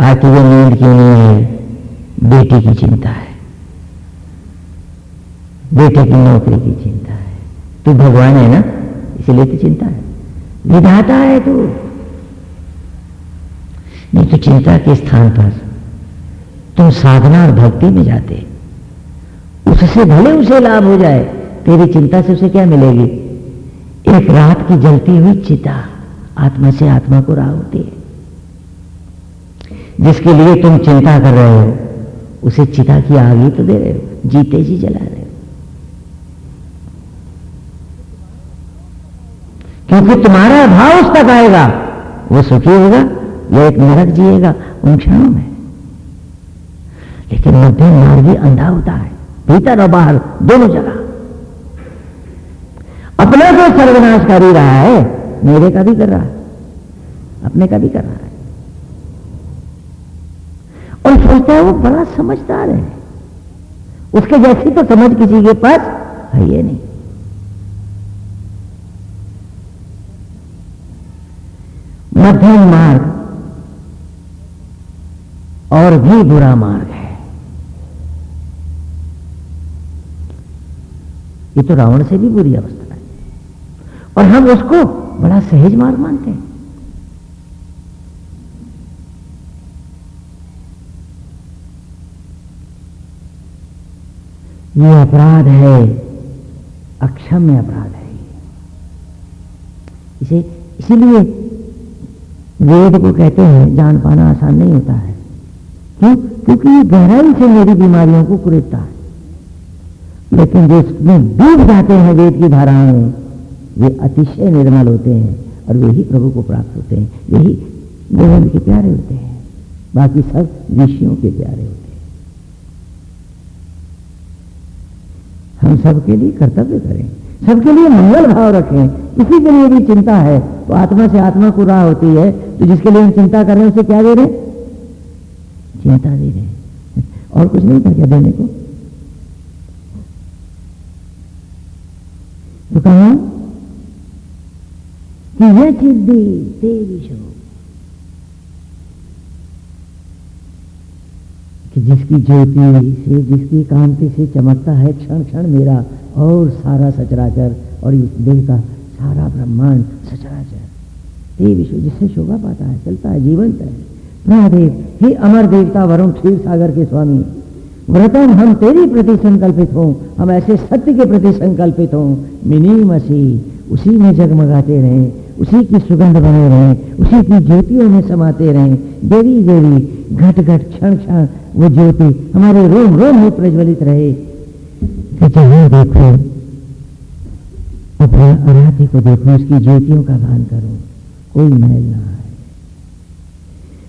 आज तुझे नींद क्यों नहीं है, बेटी की चिंता है। बेटे की नौकरी की चिंता है। तू भगवान है ना, इसलिए तो चिंता है। विधाता है तू। तो चिंता के स्थान पर तुम साधना और भक्ति में जाते। उससे भले उसे लाभ हो जाए, तेरी चिंता से उसे क्या मिलेगी? एक रात की जलती हुई चिता आत्मा से आत्मा को राह होती है। जिसके लिए तुम चिंता कर रहे हो, उसे चिता की आग ही तो दे रहे हो, जीते जी जला रहे हो। क्योंकि तुम्हारा भाव उस तक आएगा, वो सुखी होगा या एक नरक जिएगा, उन क्षणों में। लेकिन मध्यम मार्ग भी अंधा होता है, भीतर और बाहर दोनों जगह। अपने को अपना कर ही रहा है, मेरे का भी कर रहा है, अपने का भी कर रहा है। और सोचता है वो बड़ा समझदार है। उसके जैसी तो समझ किसी के पास है ये नहीं। मध्यम मार्ग और भी बुरा मार्ग है। ये तो रावण से भी बुरी अवस्था है। और हम उसको बड़ा सहज मार्ग मानते हैं। ये अपराध है, अक्षम्य अपराध है। इसे, इसीलिए वेद को कहते हैं, जान पाना आसान नहीं होता है। क्यों क्योंकि ये गहराई से मेरी बीमारियों को कुरेदता है। लेकिन जो इसमें डूब जाते हैं वेद की धाराओं में, वे अतिशय निर्मल होते हैं और वे ही प्रभु को प्राप्त होते हैं। यही गोविंद के प्यारे होते हैं। बाकी सब ऋषियों के प्यारे होते हैं। हम सबके लिए कर्तव्य करें, सबके लिए मंगल भाव रखें। इसी के लिए भी चिंता है। तो आत्मा से आत्मा को राह होती है तो जिसके लिए हम चिंता कर रहे हैं उसे क्या दे रहे चिंता दे रहे और कुछ नहीं था क्या देने को? तो कहा, कि यह सिद्धि तेरी शो कि जिसकी ज्योति से, जिसकी कांति से चमकता है, क्षण क्षण मेरा और सारा सचराचर और इस देह का सारा ब्रह्मांड सचराचर। ये विश्व जिससे शोभा पाता है, चलता है, जीवंत है। महादेव, हे अमर देवता वरुण क्षीर सागर के स्वामी, व्रतम हम तेरी प्रति संकल्पित हों, हम ऐसे सत्य के प्रति संकल्पित हों। मिनी मसी, उसी में जगमगाते रहें, उसी की सुगंध बने रहें, उसी की ज्योतियों में समाते रहें। देवी देवी घट घट क्षण क्षण वो ज्योति हमारे रोम रोम में प्रज्वलित रहे। देखो अपने अराधे को देखो, उसकी ज्योतियों का दान करो, कोई मैल ना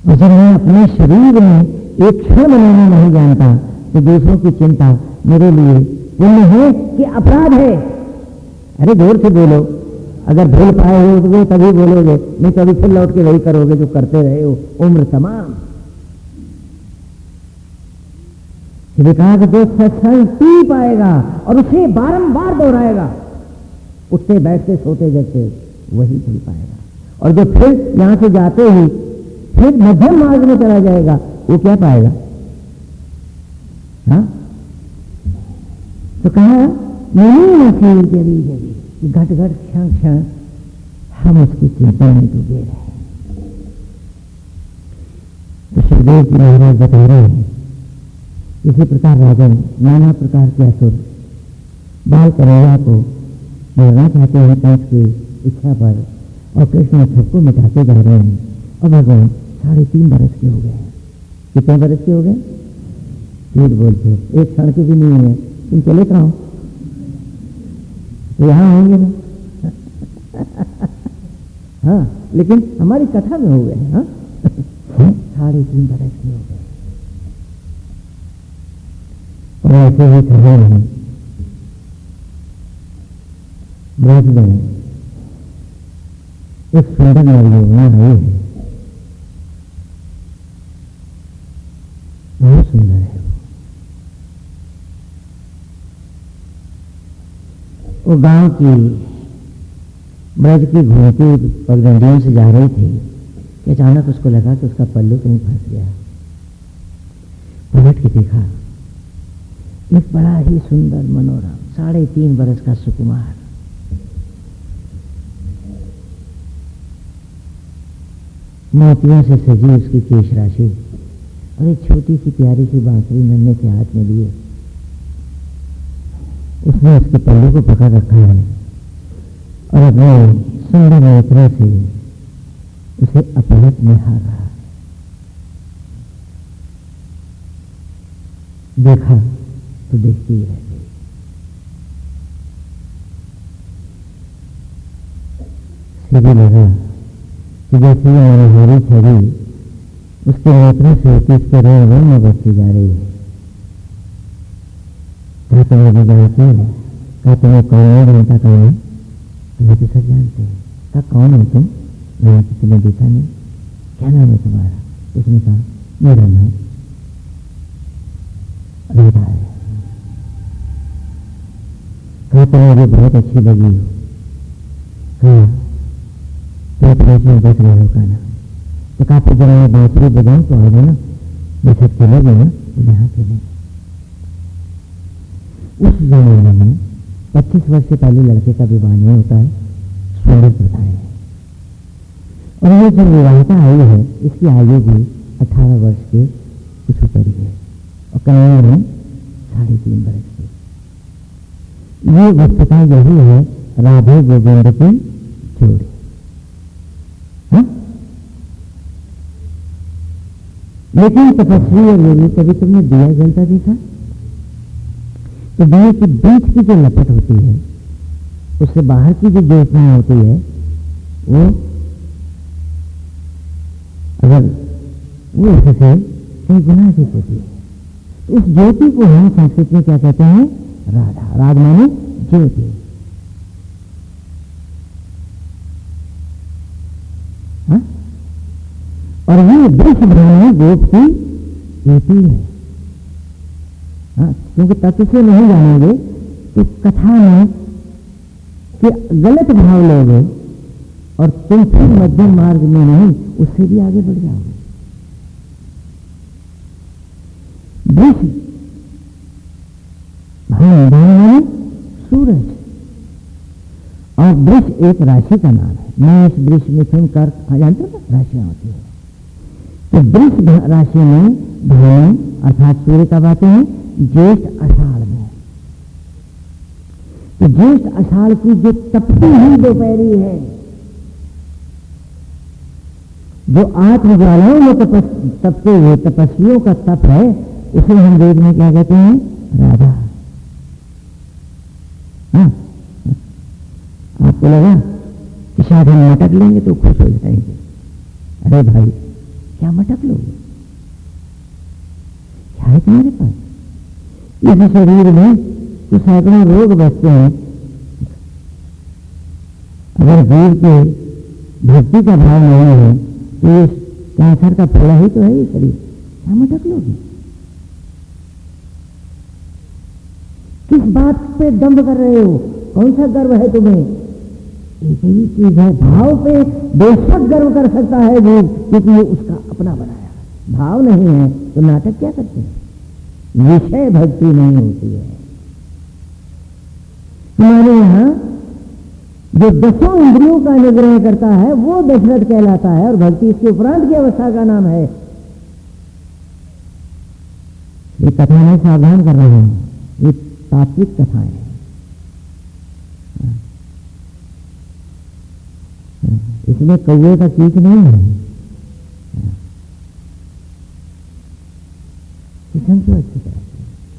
जब मैं अपने शरीर में एक क्षण बनाना नहीं जानता तो दूसरों की चिंता मेरे लिए पुण्य है कि अपराध है? अरे ज़ोर से बोलो। अगर भूल पाए हो तो तभी बोलोगे, नहीं तो अभी फिर लौट के वही करोगे जो करते रहे हो, उम्र तमाम। विकास जो सत्संग पी पाएगा और उसे बारंबार दोहराएगा, उठते, बैठते, सोते, जगते, वही पी पाएगा। और जो फिर यहाँ से जाते ही फिर मध्यम मार्ग में चला जाएगा। वो क्या पाएगा? हा? तो कहा, नहीं जरी जरी घट घट क्षण क्षण हम उसकी चिंता में डूबे रहे तो सुखदेव जी महाराज बता रहे हैं, इसी प्रकार राजन नाना प्रकार के असुर बाल कन्हैया को मारना चाहते हैं, कंस की इच्छा पर, और कृष्ण सबको मिटाते जा रहे हैं। और भगवान साढ़े तीन बरस के हो गए हैं। कितने बरस के हो गए? झूठ बोलते एक क्षण के भी नहीं है। तुम चले कहा यहाँ होंगे ना? हाँ लेकिन हमारी कथा में हो गए हाँ साढ़े तीन बरस के हो गए और ऐसे ही खड़े नहीं ब्रज में एक सुंदर नवयोजना आई है। बहुत सुंदर है वो गाँव की ब्रज की घूमती पगडंडियों से जा रही थी कि अचानक उसको लगा कि उसका पल्लू कहीं फंस गया। पलट के देखा, एक बड़ा ही सुंदर मनोरम, साढ़े तीन बरस का सुकुमार। मोतियों से सजी उसकी केश राशि। और एक छोटी सी प्यारी सी बांसुरी नन्हे के हाथ में लिए। उसने उसके पल्लू को पकड़ रखा है और अपने सुंदर नेत्रों से उसे अपलक निहार रहा देखा तो देखती ही रह गई। सीधी लगा कि जैसे हरी छड़ी उसके नेत्रों से उसके रोम रोम में बढ़ती जा रही है। क्या तुम्हें भी जानती है। क्या तुम्हें कौन है, जनता कौन है? तुम्हें तो सब जानते हैं। क्या कौन हो तुम? मैंने तो तुम्हें देखा नहीं। क्या नाम है तुम्हारा? उसने कहा, मेरा नाम है। कहा तो मुझे बहुत अच्छी लगी। हो कहा तो प्रश्न देख रहे हो कहना तो काफ़ी जब मैं बजाऊं तो आ जाना जैसे ना तो यहाँ खेलेंगे उस जमाने में पच्चीस वर्ष से पहले लड़के का विवाह नहीं होता है सुंदर प्रथा है और ये जो विवाहिता आयु है इसकी आयु भी अठारह वर्ष के कुछ ऊपर ही है और कन्या में साढ़े तीन वर्ष की ये वस्तुता यही है राधे गोविंद की जोड़ी। लेकिन तपस्वी और योगी कभी तुमने दिया जलता देखा तो दिए की बीच की जो लपट होती है, उससे बाहर की जो ज्योतना होती है, वो अगर वो उससे कई गुना अधिक होती है तो उस ज्योति को हम संस्कृत में क्या कहते हैं? राधा। राध माने ज्योति। और ये वृक्ष ब्रह्म गोप की ज्योति है। हाँ क्योंकि तत्व से नहीं जानेंगे तो कथा में कि गलत भाव लोगे और तुम फिर मध्यम मार्ग में नहीं, उससे भी आगे बढ़ जाओगे। भान सूरज। और वृक्ष एक राशि का नाम है। मेष वृक्ष मिथुन कर, जानते हो ना? राशियाँ होती है। तो वृक्ष राशि में भानु अर्थात सूर्य कब आते हैं, ज्येष्ठ अषाढ़ में तो ज्येष्ठ अषाढ़ की जो तपती हुई दोपहरी है, जो आत्मज्वालाओं में तपस, तपते हुए तपस्वियों का तप है उसे हम वेद में क्या कहते हैं? राधा हाँ। आपको लगा कि शायद हम मटक लेंगे तो खुश हो जाएँगे। अरे भाई क्या मटक लो क्या है तुम्हारे पास। इस शरीर में तो सैकड़ों रोग बचते हैं। अगर जीव के भक्ति का भाव नहीं है तो ये कैंसर का फला ही तो है ये शरीर। क्या मटक लोगे किस बात पे दम्भ कर रहे हो? कौन सा गर्व है तुम्हें? चीज़ है भाव पे बेशक गर्व कर सकता है जीव क्योंकि ये उसका अपना बनाया। भाव नहीं है तो नाटक क्या करते हैं? विषय भक्ति नहीं होती है। हमारे यहाँ जो दसों इंद्रियों का निग्रह करता है, वो दशरथ कहलाता है, और भक्ति इसके उपरांत की अवस्था का नाम है। ये कथा में सावधान कर रहे हैं। ये तात्विक कथाएँ हैं। इसमें कौए का चीज़ नहीं है।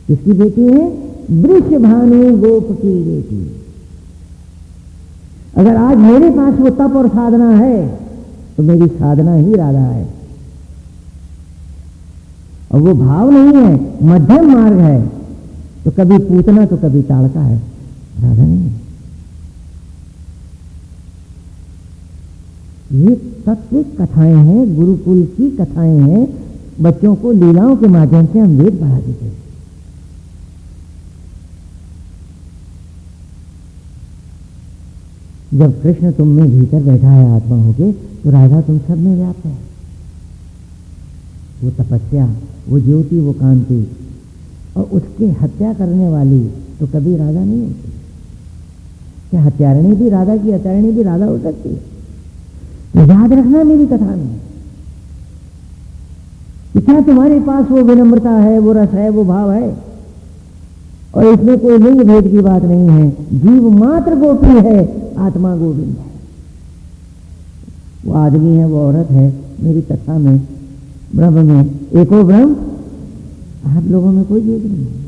किसकी बेटी है वृक्ष भानु गोप की बेटी। अगर आज मेरे पास वो तप और साधना है तो मेरी साधना ही राधा है। और वो भाव नहीं है, मध्यम मार्ग है तो कभी पूतना तो कभी ताड़का है। राधा नहीं है। ये तत्विक कथाएँ हैं, गुरुकुल की कथाएँ हैं, बच्चों को लीलाओं के माध्यम से हम वेद बढ़ा देते हैं। जब कृष्ण तुम में भीतर बैठा है आत्मा होके तो राधा तुम सब में व्याप्त है। वो तपस्या, वो ज्योति, वो कांति, और उसके हत्या करने वाली तो कभी राधा नहीं होती। क्या हत्यारणी भी राधा की, हत्यारणी भी राधा हो सकती है? याद रखना मेरी कथा में। क्या तुम्हारे पास वो विनम्रता है, वो रस है, वो भाव है? और इसमें कोई लिंग भेद की बात नहीं है। जीव मात्र गोपी है, आत्मा गोविंद है। वो आदमी है, वो औरत है, मेरी कथा में, ब्रह्म में। एको ब्रह्म, आप लोगों में कोई भेद नहीं है।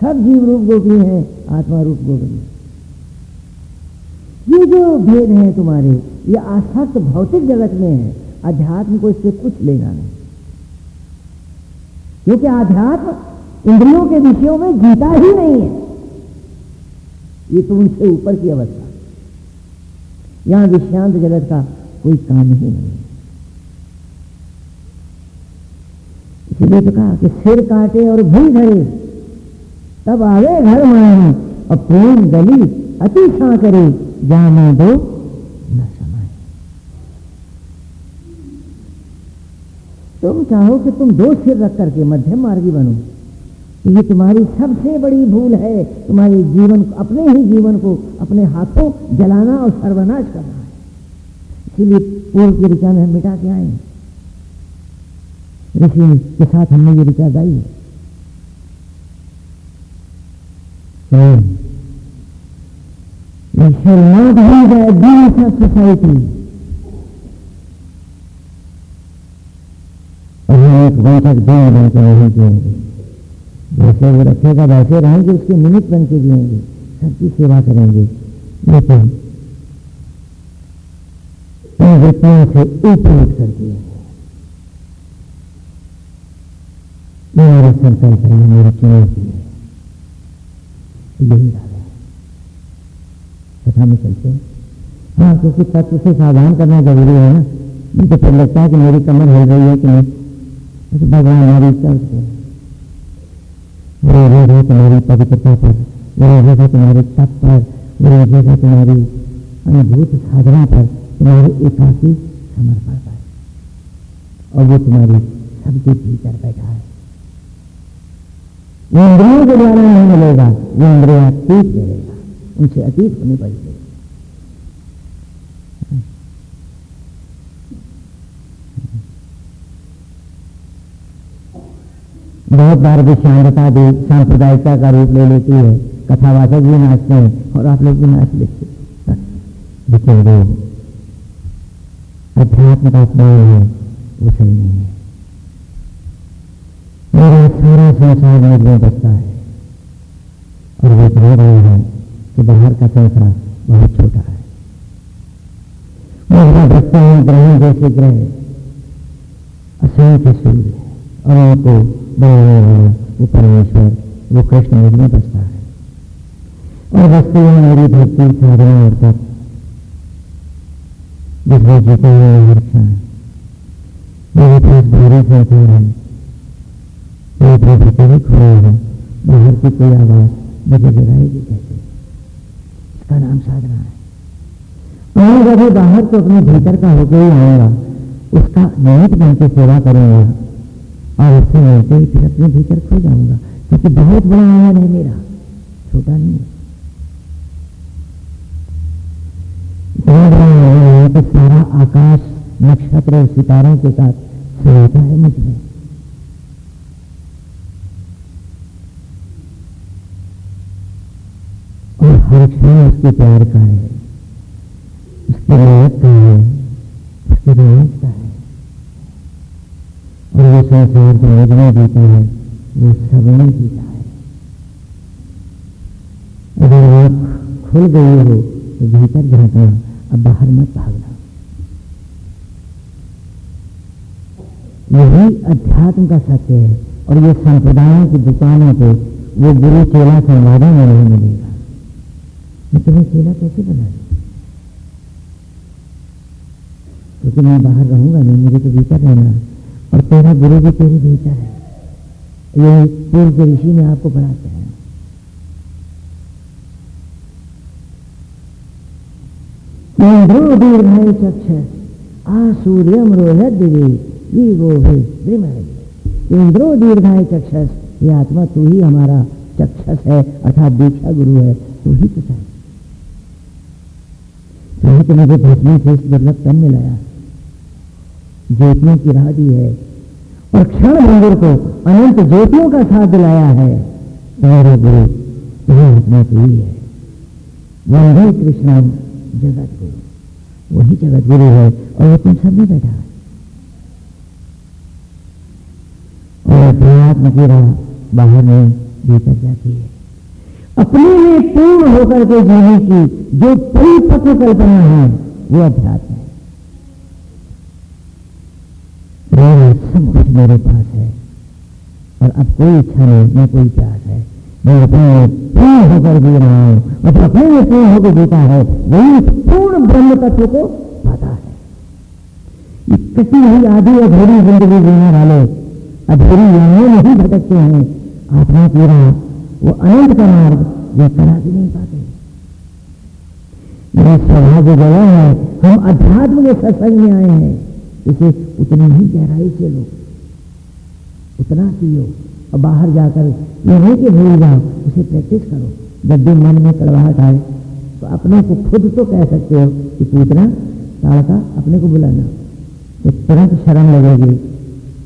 सब जीव रूप गोपी है, आत्मा रूप गोपी ये जो भेद है तुम्हारे, ये आसक्त भौतिक जगत में है अध्यात्म को इससे कुछ लेना नहीं। क्योंकि आध्यात्म इंद्रियों के विषयों में जीता ही नहीं है। ये तो उनसे ऊपर की अवस्था। यहाँ विषांत जगत का कोई काम ही नहीं है। इसलिए तो कहा कि सिर काटे और भूल धरे, तब आवे घर माया, और प्रेम गली अति सा करे जाने दो न समाए तुम चाहो कि तुम दो सिर रख करके मध्यम मार्गी बनो। ये तुम्हारी सबसे बड़ी भूल है। तुम्हारे जीवन को, अपने ही जीवन को, अपने हाथों जलाना और सर्वनाश करना है। इसीलिए पूर्व की ऋचा में हम मिटा के आए ऋषि के साथ हमने ये ऋचा गाई है। सोसाइटी और हम एक वंशक दिन बन के नहीं जिएँगे जैसे वो रखेगा वैसे रहेंगे उसके निमित्त बन के जिएँगे सबकी सेवा करेंगे लेकिन इन वृत्तियों से ऊपर उठ करके मेरा संकल्प है मेरी चुनौती है यही कथा में चलते हैं। हाँ क्योंकि तत्व से सावधान करना ज़रूरी है ना। नहीं तो फिर लगता है कि मेरी कमर हिल रही है कि नहीं। तो भगवान, हमारी इच्छा वो रहेगा तुम्हारी पवित्रता पर, वो रहेगा तुम्हारे तप पर, वो रहेगा तुम्हारी अनुभूत साधना पर तुम्हारे एकाकी समर्पण पर। और वो तुम्हारी सबके भीतर बैठा है। इंद्रियों के द्वारा नहीं मिलेगा वो इंद्रिया ठीक मिलेगा। उनसे अतीत होनी पड़ेगी बहुत बार विषांगता भी सांप्रदायिकता का रूप ले लेती है। कथावाचक भी नाचते हैं और आप लोग भी नाच लेते लेकिन वो अध्यात्म का स्मरण है वो सही नहीं है। मेरा सारा संसार में बसता है और वो कह रहे हैं कि बाहर का संसार बहुत छोटा है। मुझमें बसते हैं ग्रहण जैसे ग्रह असंख्य सूर्य और उनको बनाने वो परमेश्वर वो कृष्ण में बसता है। और बसते हुए मेरी भक्ति साधना और तप जिसमें जीते हुए रक्षा मेरे पास भारी संसार है, मेरे प्रभु भी खोया है, बाहर की कोई आवाज़ मुझे जगाएगी कैसे इसका नाम साधना है। और जब बाहर तो अपने भीतर का होकर ही आऊँगा उसका नियत बन के सेवा करूँगा, और उससे मिलते ही फिर अपने भीतर खो जाऊँगा। क्योंकि बहुत बड़ा आनंद है मेरा, छोटा नहीं है। सारा आकाश नक्षत्र और सितारों के साथ सहता है मुझमें हर उसके प्यार का है। उसकी मेहनत का है। उसकी रोमांच का है। और वो संसार जो में जीता है। वो सब में जीता है। अगर आँख खुल गई हो तो भीतर झांकना अब बाहर मत भागना। यही अध्यात्म का सत्य है। और ये संप्रदायों की दुकानों पे वो गुरु चेला संवादों में नहीं मिलेगा। तुम्हें चेला कैसे बना क्योंकि मैं बाहर रहूँगा नहीं, मुझे तो भीतर रहना और तेरा गुरु भी तेरे भीतर है। ये पूर्व ऋषि में आपको पढ़ाते हैं। इंद्रो इंद्रो दीर्घाय चक्षस, ये आत्मा तू ही हमारा चक्षस है, अर्थात दीक्षा गुरु है, तू ही पता है तो मुझे भेटने से इस दुर्लभ तन मिलाया ज्योतियों की राह दी है और क्षण मंदिर को अनंत ज्योतियों का साथ दिलाया है। मेरे गुरु तुम्हें आत्मा तो ही है। वंदे कृष्ण जगत गुरु। वही जगत गुरु है और वो तुम सब में बैठा है। और अध्यात्म की राह बाहर नहीं भीतर जाती है। अपने में पूर्ण होकर के जीने की जो परिपक्व कल्पना है, वो अध्यात्म है। सब कुछ मेरे पास है, और अब कोई इच्छा नहीं, न कोई प्यास है। मैं अपने में पूर्ण होकर जी रहा हूँ जो अपने में पूर्ण होकर जीता है, वही पूर्ण ब्रह्म तत्व को पाता है। किसी भी आधी अधूरी ज़िंदगी जीने वाले अधूरी यानों में ही भटकते हैं। आत्मा की राह वो अनंत का मार्ग वे करा भी नहीं पाते। यह सौभाग्य जगह है, हम अध्यात्म के सत्संग में आए हैं। इसे उतनी ही गहराई से लो। उतना पियो। और बाहर जाकर ये नहीं कि भूल जाओ, उसे प्रैक्टिस करो। जब भी मन में कड़वाहट आए तो अपने को खुद तो कह सकते हो कि पूतना ताड़का अपने को बुलाना। तो तुरंत शर्म लगेगी,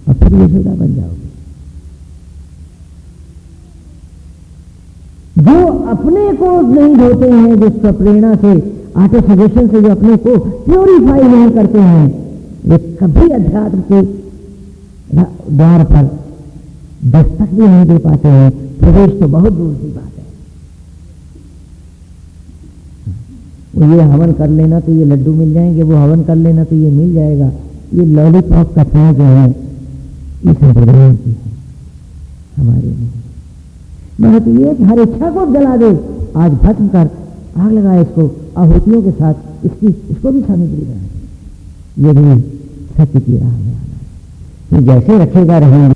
और फिर यशोदा बन जाओगे। जो अपने को नहीं धोते हैं, जो स्वप्रेरणा से, आटे सजेशन से जो अपने को प्योरीफाई नहीं करते हैं, वे कभी अध्यात्म के द्वार पर दस्तक भी नहीं दे पाते हैं। प्रवेश तो बहुत दूर की बात है। वो ये हवन कर लेना तो ये लड्डू मिल जाएँगे, वो हवन कर लेना तो ये मिल जाएगा। ये लॉलीपॉप कथाएँ जो है ये संप्रदाय की हमारे नहीं महत्व एक हर इच्छा को जला दे। आज भस्म कर, आग लगाए इसको, आहुतियों के साथ इसकी, इसको भी सामग्री बनाए ये भी सत्य की राह में जैसे रखेगा रहेंगे